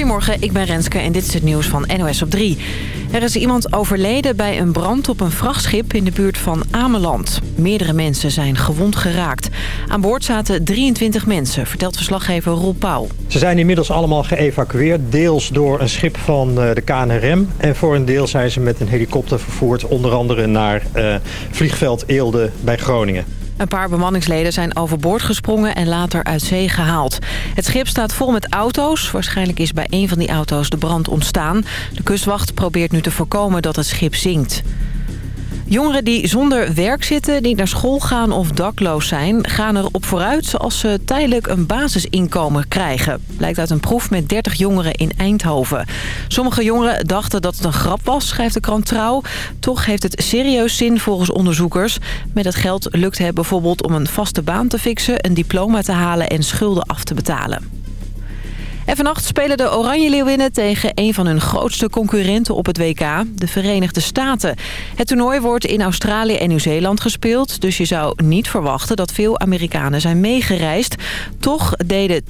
Goedemorgen, ik ben Renske en dit is het nieuws van NOS op 3. Er is iemand overleden bij een brand op een vrachtschip in de buurt van Ameland. Meerdere mensen zijn gewond geraakt. Aan boord zaten 23 mensen, vertelt verslaggever Roel Pauw. Ze zijn inmiddels allemaal geëvacueerd, deels door een schip van eh, de KNRM... en voor een deel zijn ze met een helikopter vervoerd, onder andere naar uh, vliegveld Eelde bij Groningen. Een paar bemanningsleden zijn overboord gesprongen en later uit zee gehaald. Het schip staat vol met auto's. Waarschijnlijk is bij een van die auto's de brand ontstaan. De kustwacht probeert nu te voorkomen dat het schip zinkt. Jongeren die zonder werk zitten, niet naar school gaan of dakloos zijn... gaan erop vooruit als ze tijdelijk een basisinkomen krijgen. Blijkt uit een proef met 30 jongeren in Eindhoven. Sommige jongeren dachten dat het een grap was, schrijft de krant Trouw. Toch heeft het serieus zin volgens onderzoekers. Met het geld lukt het bijvoorbeeld om een vaste baan te fixen... een diploma te halen en schulden af te betalen. En vannacht spelen de Oranje Leeuwinnen tegen een van hun grootste concurrenten op het WK, de Verenigde Staten. Het toernooi wordt in Australië en Nieuw-Zeeland gespeeld, dus je zou niet verwachten dat veel Amerikanen zijn meegereisd. Toch deden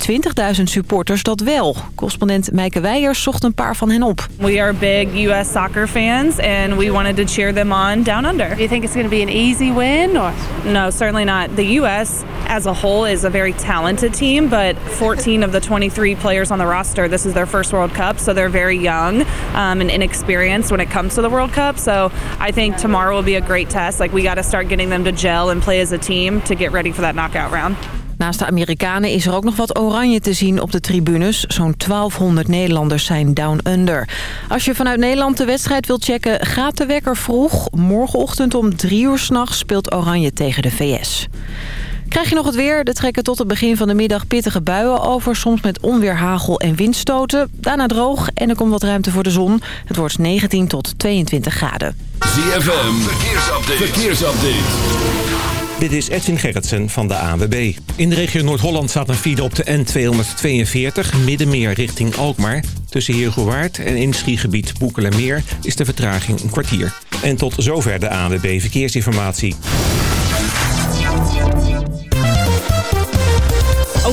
20.000 supporters dat wel. Correspondent Meike Weijers zocht een paar van hen op. We are big US soccer fans and we wanted to cheer them on down under. Do you think it's going to be an easy win or? No, certainly not. The US as a whole is a very talented team, but 14 of the 23 players on the roster. This is their first World Cup, so they're very young um, and inexperienced when it comes to the World Cup. So I think tomorrow will be a great test. Like we got to start getting them to gel and play as a team to get ready for that knockout round. Naast de Amerikanen is er ook nog wat oranje te zien op de tribunes. Zo'n 1200 Nederlanders zijn down under. Als je vanuit Nederland de wedstrijd wilt checken, gaat de wekker vroeg. Morgenochtend om drie uur s'nachts speelt Oranje tegen de VS. Krijg je nog het weer? Er trekken tot het begin van de middag pittige buien over. Soms met onweer, hagel en windstoten. Daarna droog en er komt wat ruimte voor de zon. Het wordt 19 tot 22 graden. ZFM, verkeersupdate. verkeersupdate. Dit is Edwin Gerritsen van de ANWB. In de regio Noord-Holland staat een file op de N242, middenmeer richting Alkmaar. Tussen Heergewaard en inschiegebied Boekelermeer is de vertraging een kwartier. En tot zover de ANWB Verkeersinformatie.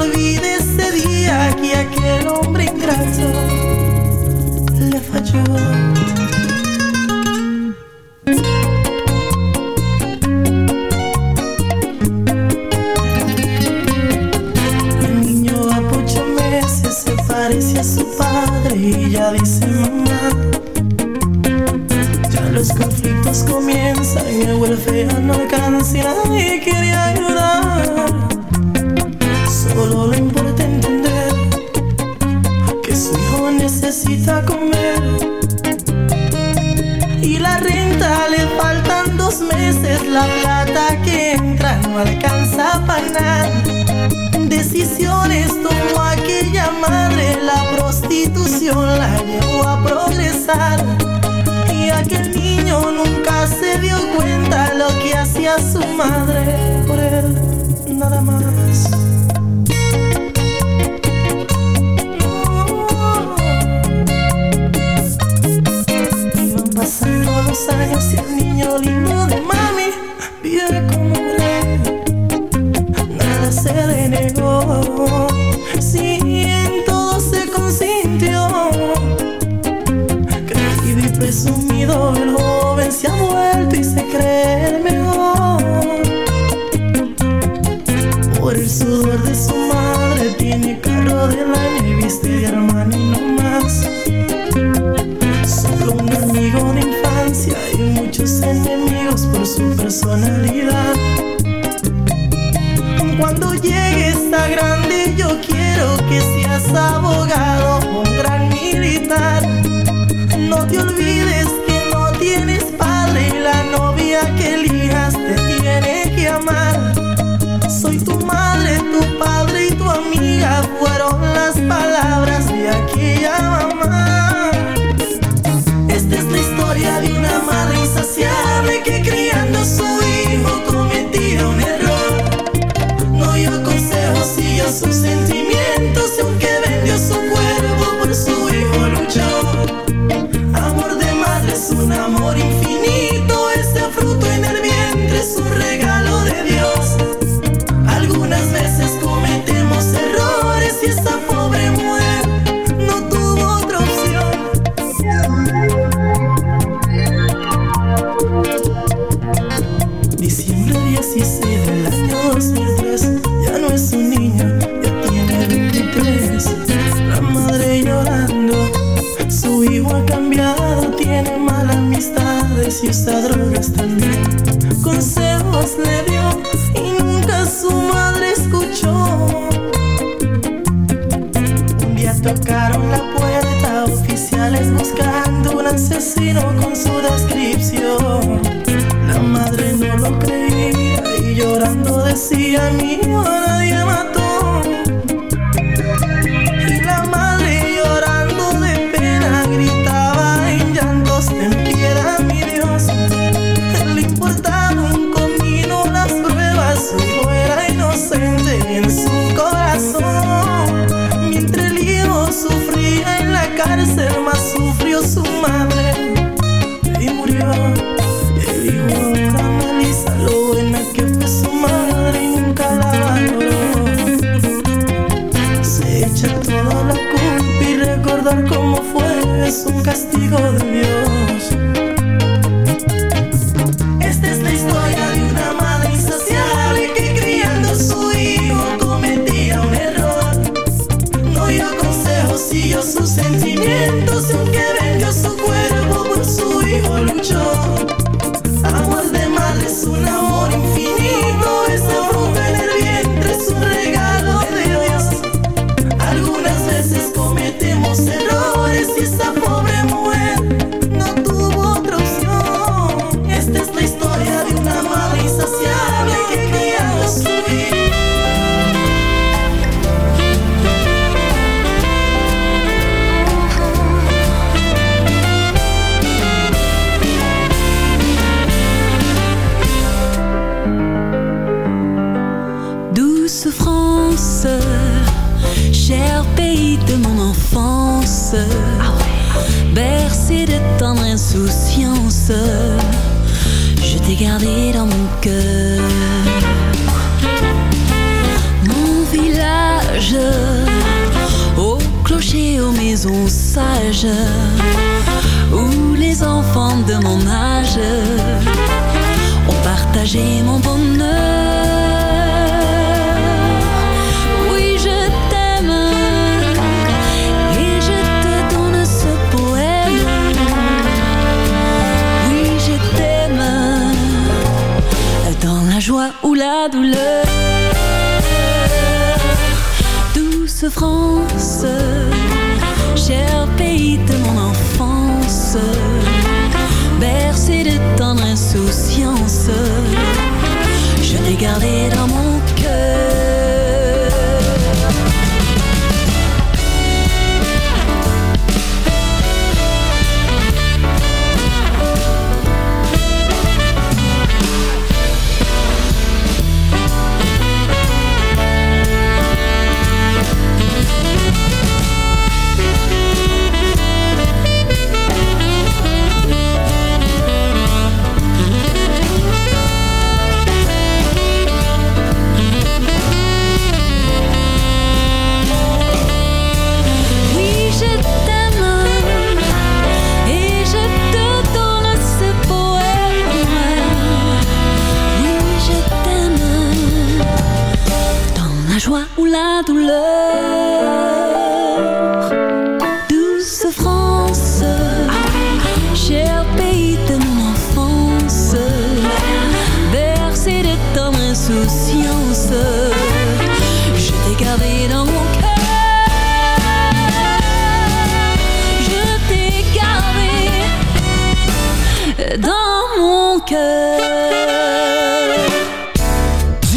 Olvide ese día que aquel hombre ingrato le falló. presumido, el joven se ha vuelto y se cree el mejor. Por el sudor de su madre tiene carro del año y viste de hermano y no más. Solo un amigo de infancia y muchos enemigos por su personalidad. Cuando llegues a grande yo quiero que seas abogado o gran militar no te olvides que no tienes padre y la novia que elijas te tiene que amar. Soy tu madre, tu padre y tu amiga fueron las palabras de aquella mamá. Esta es la historia de una madre insaciable que criando a su hijo cometía un error. No yo consejos y yo su sentidos. hacía mío, nadie. es un castigo de Dios. où les enfants de mon âge ont partagé mon douce, bercée de tendre insouciance. Je t'ai gardé dans mon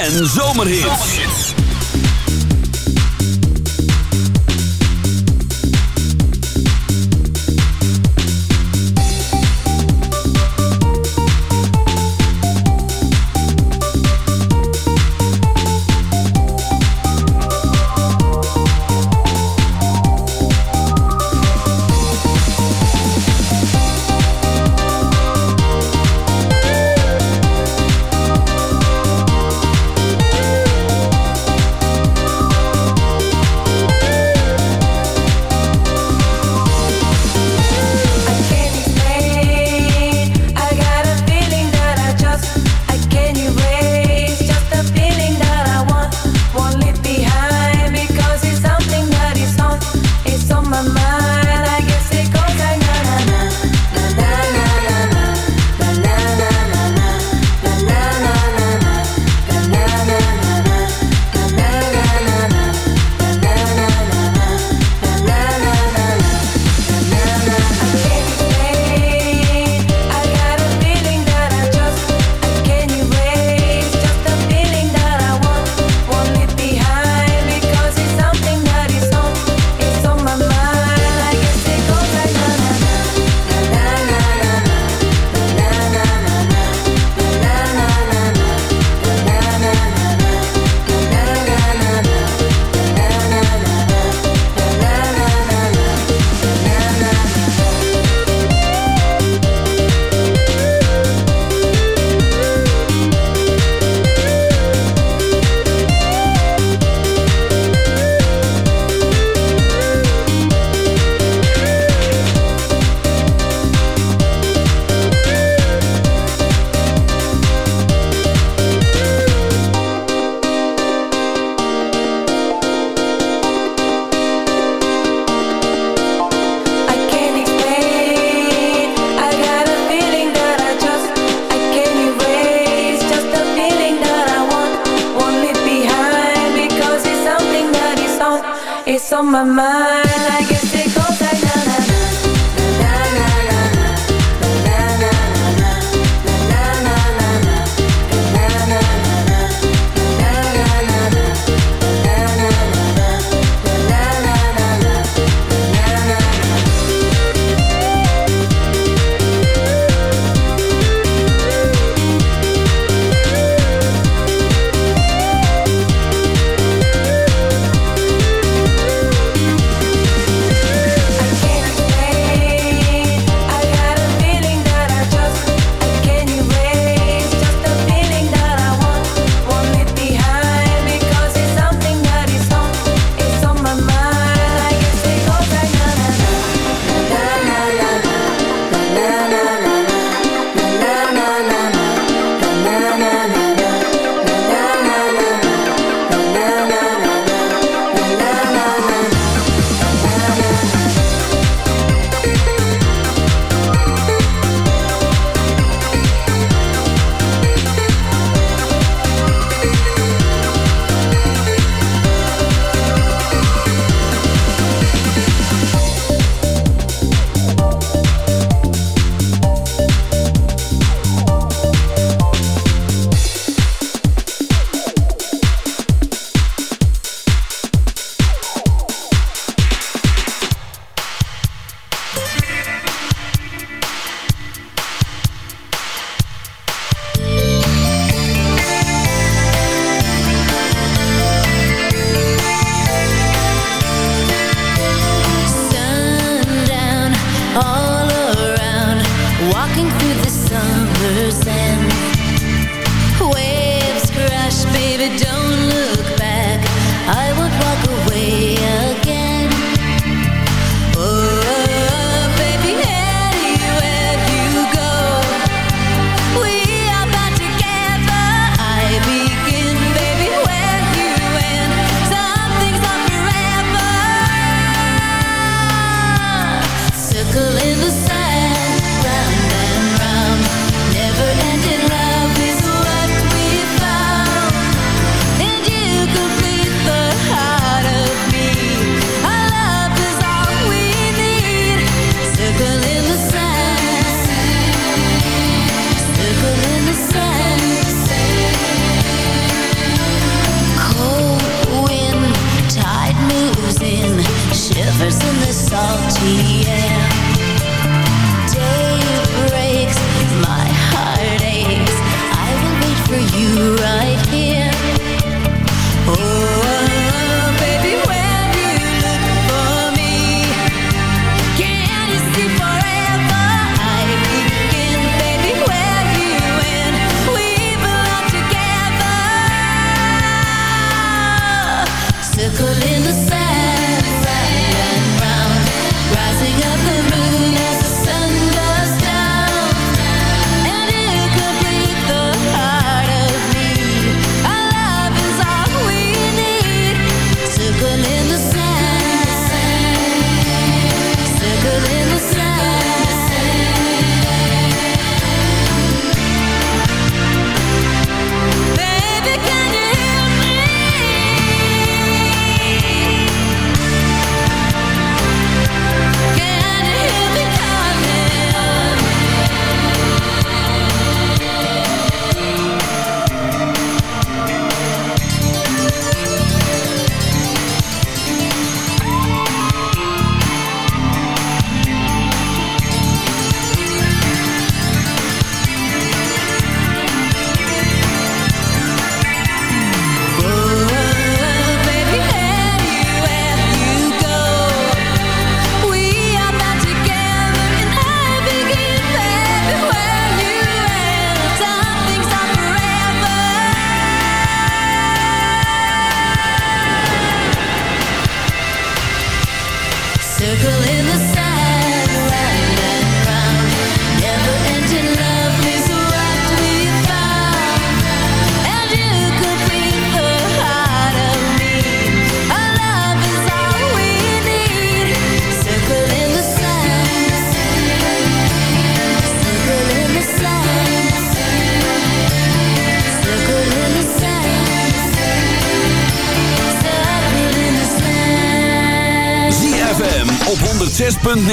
En zomerhits.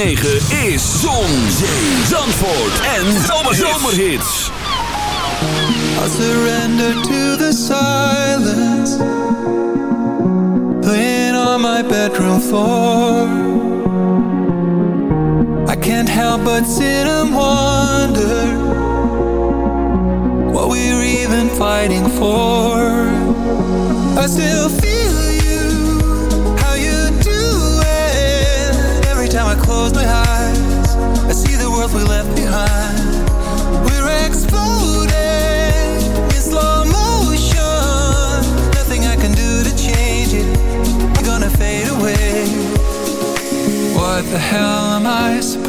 106.9 is Zon.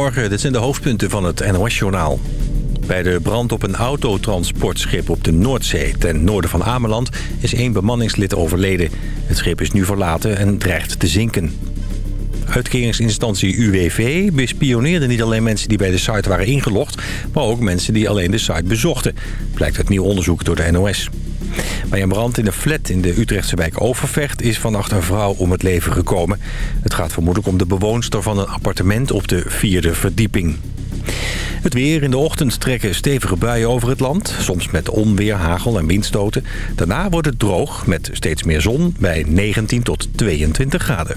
Dit zijn de hoofdpunten van het NOS-journaal. Bij de brand op een autotransportschip op de Noordzee ten noorden van Ameland is één bemanningslid overleden. Het schip is nu verlaten en dreigt te zinken. Uitkeringsinstantie UWV bespioneerde niet alleen mensen die bij de site waren ingelogd... maar ook mensen die alleen de site bezochten. Blijkt uit nieuw onderzoek door de NOS. Bij een brand in een flat in de Utrechtse wijk Overvecht is vannacht een vrouw om het leven gekomen. Het gaat vermoedelijk om de bewoonster van een appartement op de vierde verdieping. Het weer in de ochtend trekken stevige buien over het land. Soms met onweer, hagel en windstoten. Daarna wordt het droog met steeds meer zon bij 19 tot 22 graden.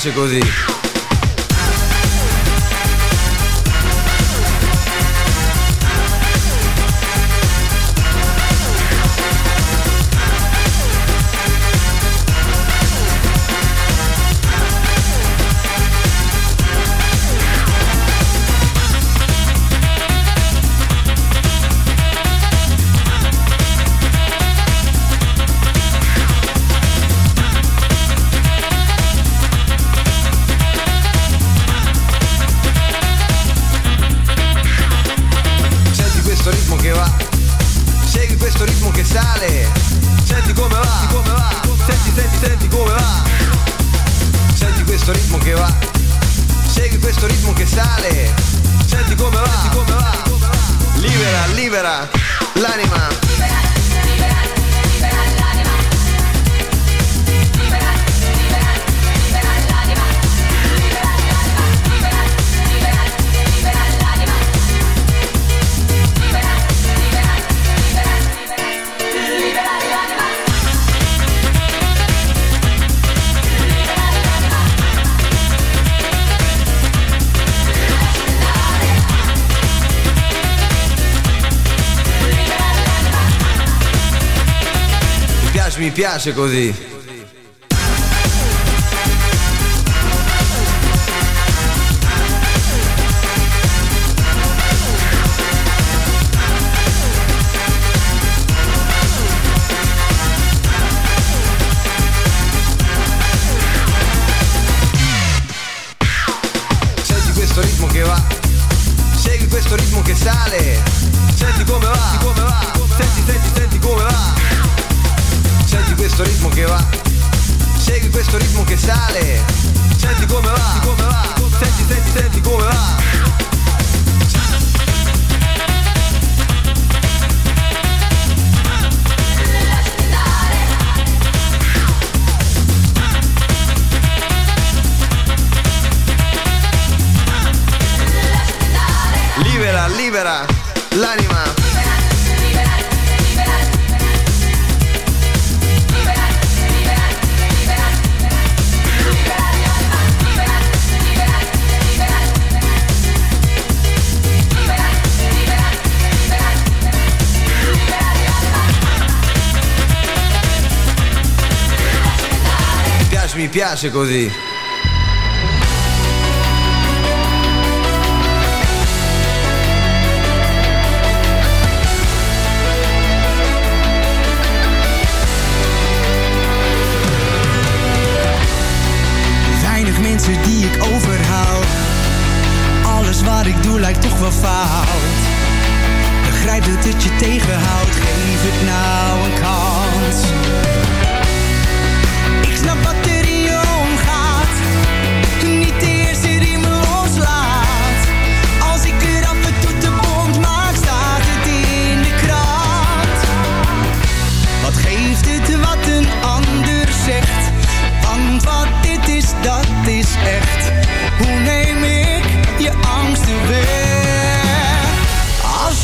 piace così. piace così. piace così.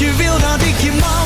je wil dat ik je man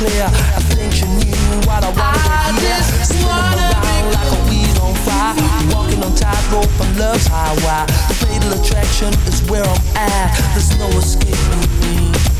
Clear. I think you knew what I wanted to hear. Spinning around like a weed on fire, walking on tightrope on love's highway. The fatal attraction is where I'm at. There's no escaping me.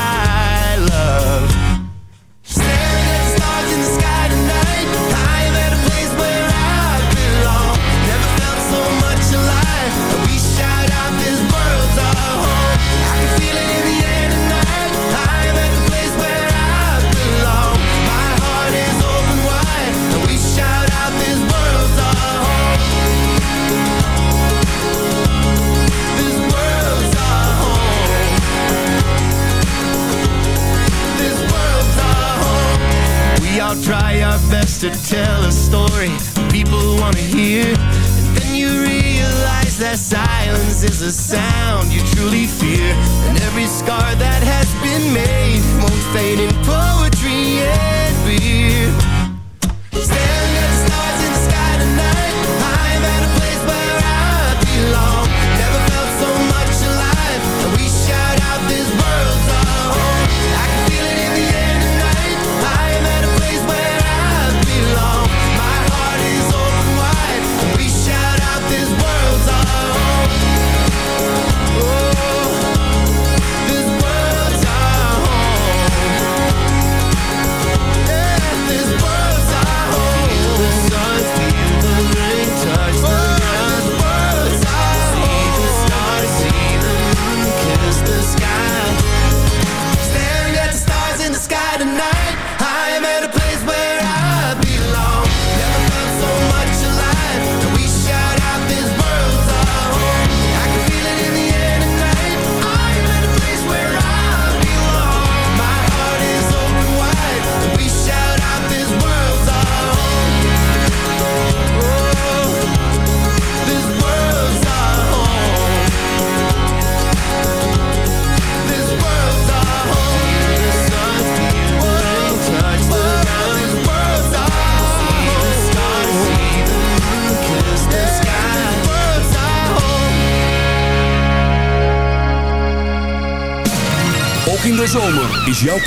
every scar that has been made won't fade in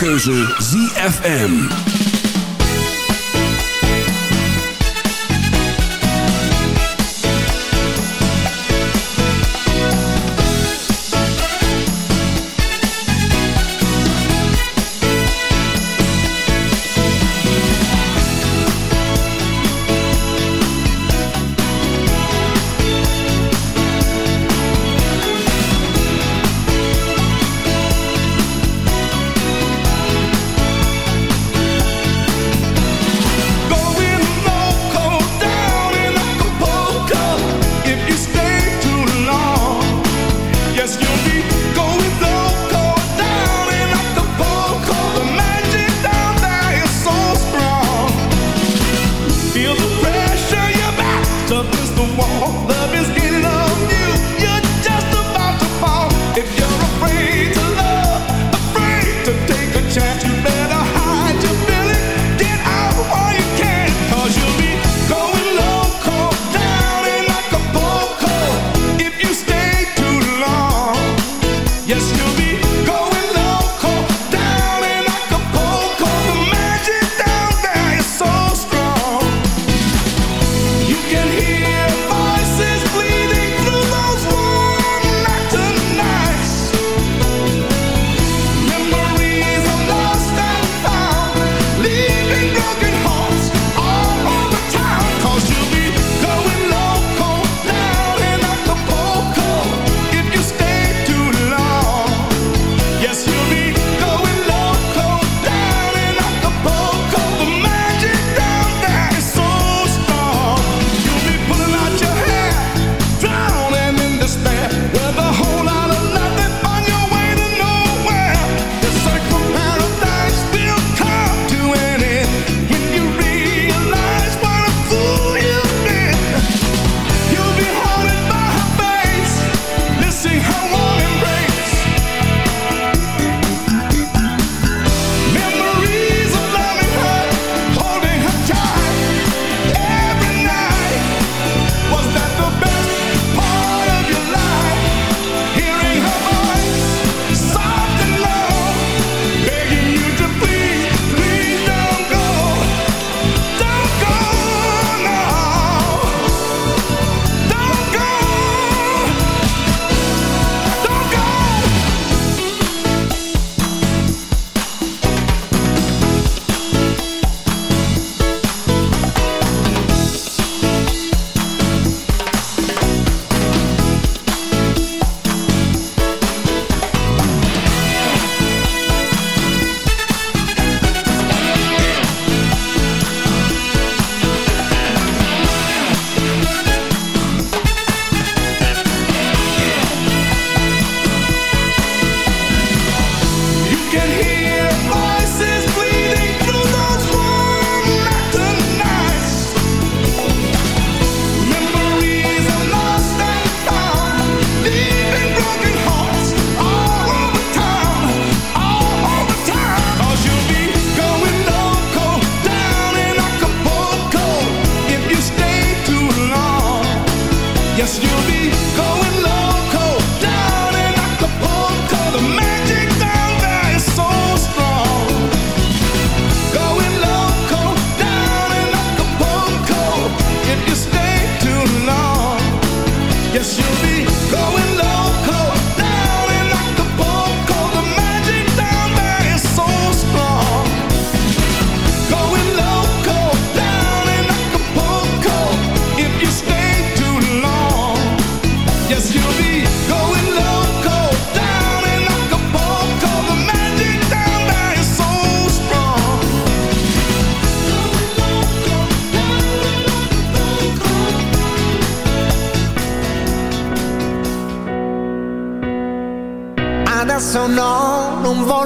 keuze ZFM.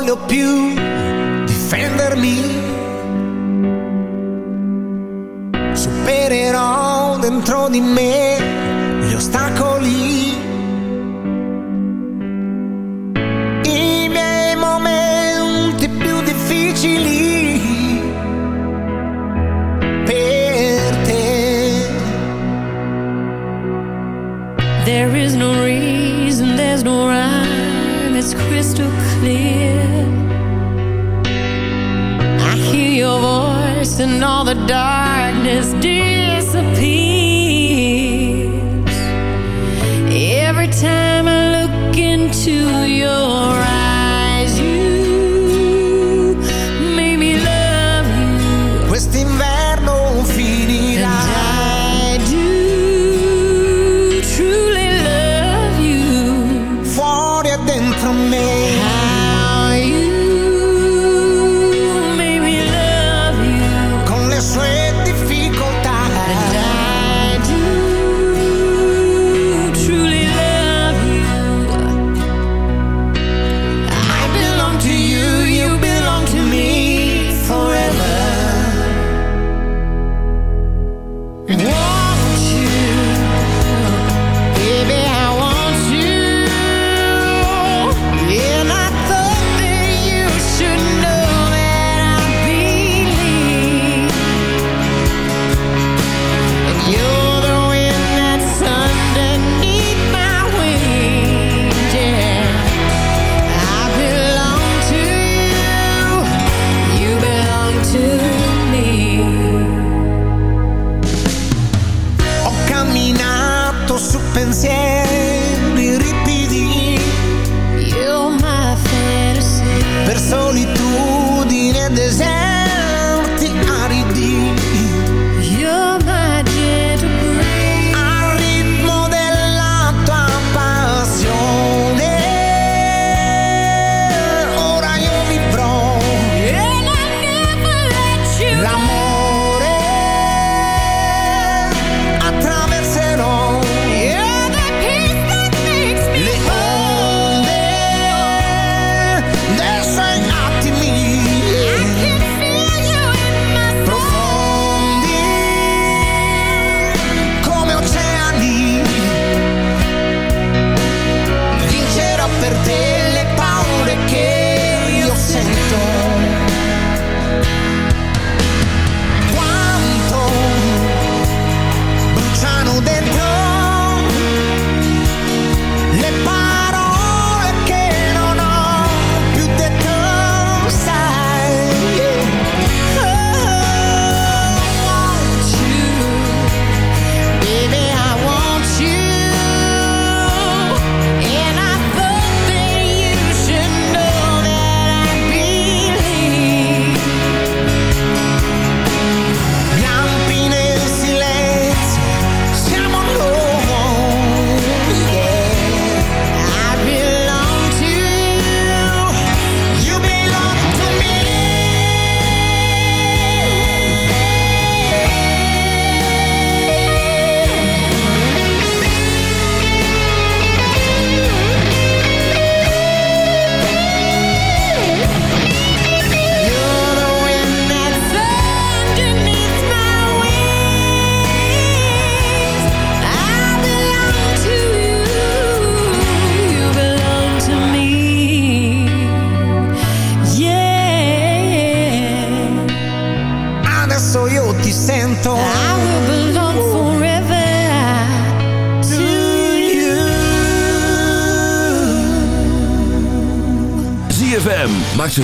up pew.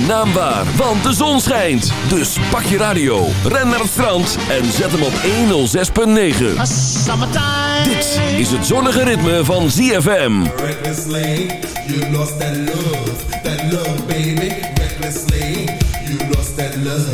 naambaar, want de zon schijnt. Dus pak je radio, ren naar het strand en zet hem op 106.9. Dit is het zonnige ritme van ZFM. You lost that love, that love baby. Recklessly, you lost that love.